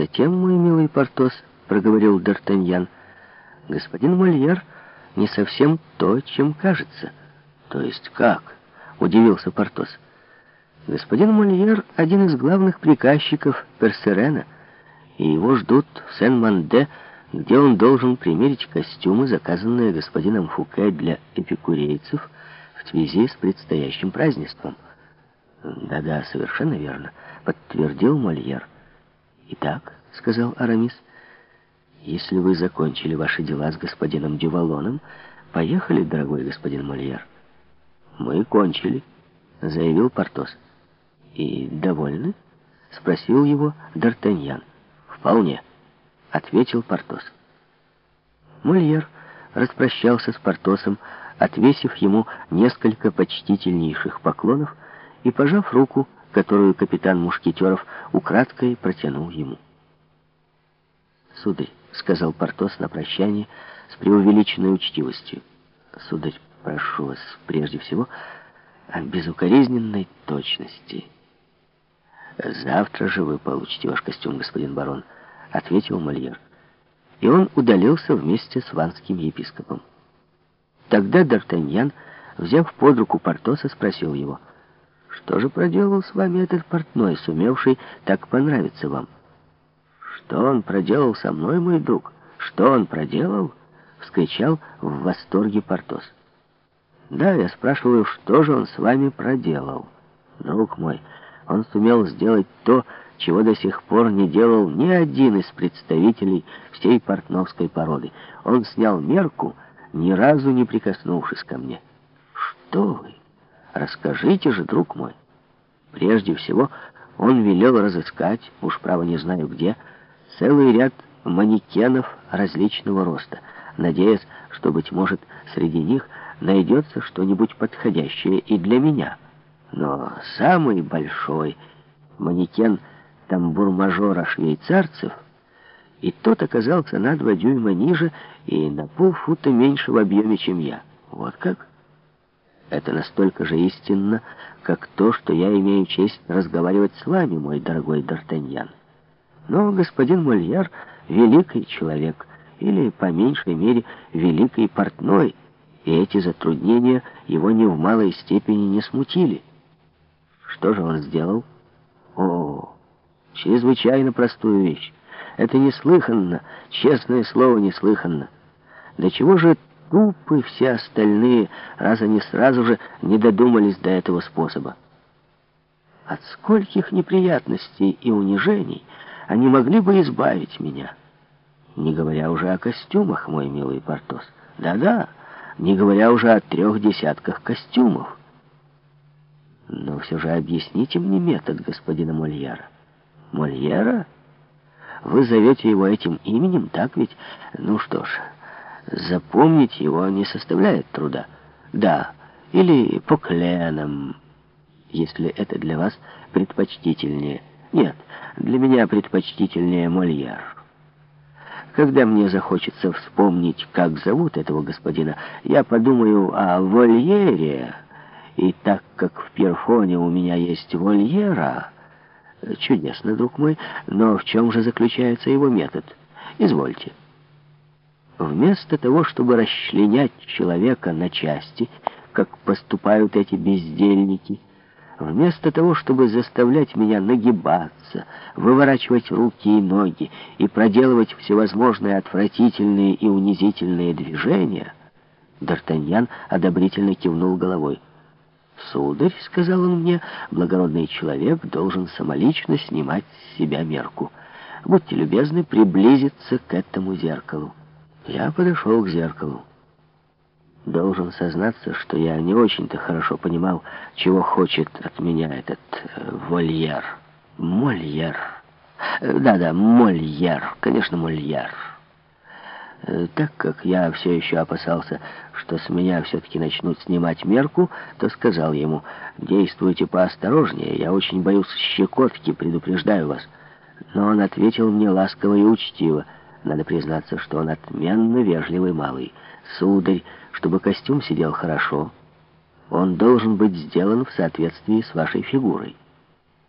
затем, мой милый Портос, проговорил Д'Артаньян, господин Мольер не совсем то, чем кажется. То есть как? Удивился Портос. Господин Мольер — один из главных приказчиков Персерена, и его ждут в Сен-Манде, где он должен примерить костюмы, заказанные господином Фуке для эпикурейцев в связи с предстоящим празднеством. «Да-да, совершенно верно», — подтвердил Мольер. «Итак», — сказал Арамис, — «если вы закончили ваши дела с господином Дювалоном, поехали, дорогой господин Мольер». «Мы кончили», — заявил Портос. «И довольны?» — спросил его Д'Артаньян. «Вполне», — ответил Портос. Мольер распрощался с Портосом, отвесив ему несколько почтительнейших поклонов и пожав руку, которую капитан Мушкетеров украдкой протянул ему. «Сударь», — сказал Портос на прощание с преувеличенной учтивостью, «сударь, прошу вас прежде всего о безукоризненной точности». «Завтра же вы получите ваш костюм, господин барон», — ответил Мольер. И он удалился вместе с ванским епископом. Тогда Д'Артаньян, взяв под руку Портоса, спросил его, «Что же проделал с вами этот портной, сумевший так понравиться вам?» «Что он проделал со мной, мой друг? Что он проделал?» — вскричал в восторге Портос. «Да, я спрашиваю, что же он с вами проделал? Друг мой, он сумел сделать то, чего до сих пор не делал ни один из представителей всей портновской породы. Он снял мерку, ни разу не прикоснувшись ко мне. Что вы? Расскажите же, друг мой. Прежде всего, он велел разыскать, уж право не знаю где, целый ряд манекенов различного роста, надеясь, что, быть может, среди них найдется что-нибудь подходящее и для меня. Но самый большой манекен тамбур-мажора швейцарцев — и тот оказался на два дюйма ниже и на полфута меньше в объеме, чем я. Вот как? Это настолько же истинно, как то, что я имею честь разговаривать с вами, мой дорогой Д'Артаньян. Но господин Мольяр — великий человек, или, по меньшей мере, великий портной, и эти затруднения его ни в малой степени не смутили. Что же он сделал? О, чрезвычайно простую вещь. Это неслыханно, честное слово, неслыханно. До чего же тупы все остальные, раз они сразу же не додумались до этого способа? От скольких неприятностей и унижений они могли бы избавить меня? Не говоря уже о костюмах, мой милый Портос. Да-да, не говоря уже о трех десятках костюмов. Но все же объясните мне метод господина Мольера. Мольера? Вы зовете его этим именем, так ведь? Ну что ж, запомнить его не составляет труда. Да, или по кленам, если это для вас предпочтительнее. Нет, для меня предпочтительнее Мольер. Когда мне захочется вспомнить, как зовут этого господина, я подумаю о Вольере. И так как в Перфоне у меня есть Вольера... Чудесно, друг мой, но в чем же заключается его метод? Извольте. Вместо того, чтобы расчленять человека на части, как поступают эти бездельники, вместо того, чтобы заставлять меня нагибаться, выворачивать руки и ноги и проделывать всевозможные отвратительные и унизительные движения, Д'Артаньян одобрительно кивнул головой. «Сударь», — сказал он мне, — «благородный человек должен самолично снимать с себя мерку. Будьте любезны приблизиться к этому зеркалу». Я подошел к зеркалу. Должен сознаться, что я не очень-то хорошо понимал, чего хочет от меня этот э, вольер. Мольер. Э, да-да, Мольер. Конечно, Мольер. Э, так как я все еще опасался, что с меня все-таки начнут снимать мерку, то сказал ему, «Действуйте поосторожнее, я очень боюсь щекотки, предупреждаю вас». Но он ответил мне ласково и учтиво. Надо признаться, что он отменно вежливый малый. «Сударь, чтобы костюм сидел хорошо, он должен быть сделан в соответствии с вашей фигурой».